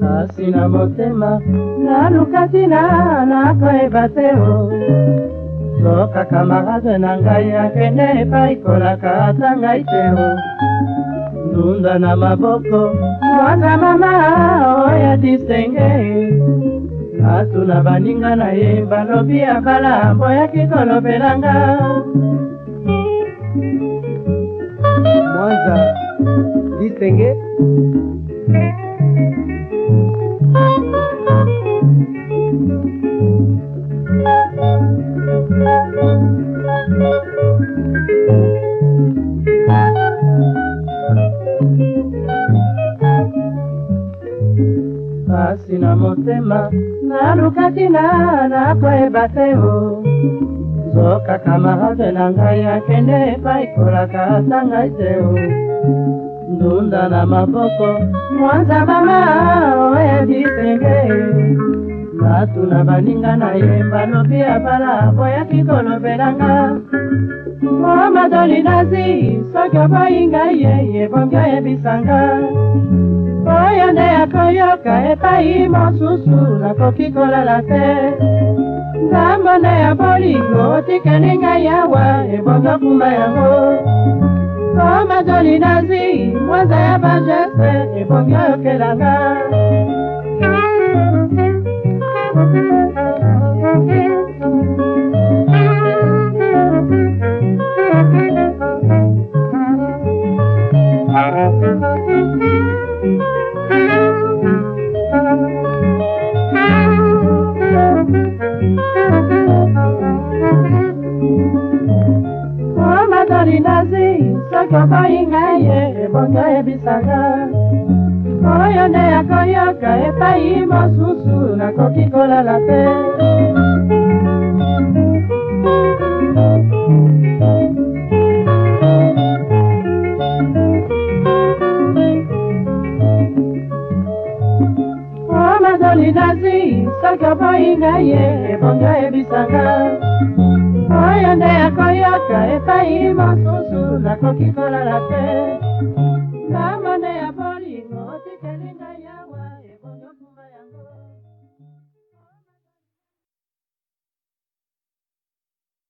kasi na motema nalukaki na nakoyeba te o soka kamarade na ngai akende epaikolaka ata ngai te o ndunda na maboko mwana mama oya disenge natuna baninga na ye balobi ya bala mboyaki kolobelanga mwanza lisenge pasi na motema nalukaki na nakoyeba te o soka kamahafela ngai akende epai kolaka ata ngai te o oh. ndunda na maboko mwanza mama oyebi senge natuna baninga na ye balobi abala boyaki kolobelanga mohamadoli nazi soki oboyi ngai ye ebongi oyebisanga oyo nde akoyoka epai mosusu nakoki kolala te ngambo na ya bolingo otikani ngai awa ebongo kumba yango po mazoli nazi mwaza ya bajese ebongi oyokelanga Thank you. tokoyi ngai ye ebongo ebisaka oyo nde yakoyoka epai mosusu nakoki kolala te omadolinazi oh, soki oboyi ngai ye ebongo ebisaka oyo nde yako ngai masusu nakoki kolala te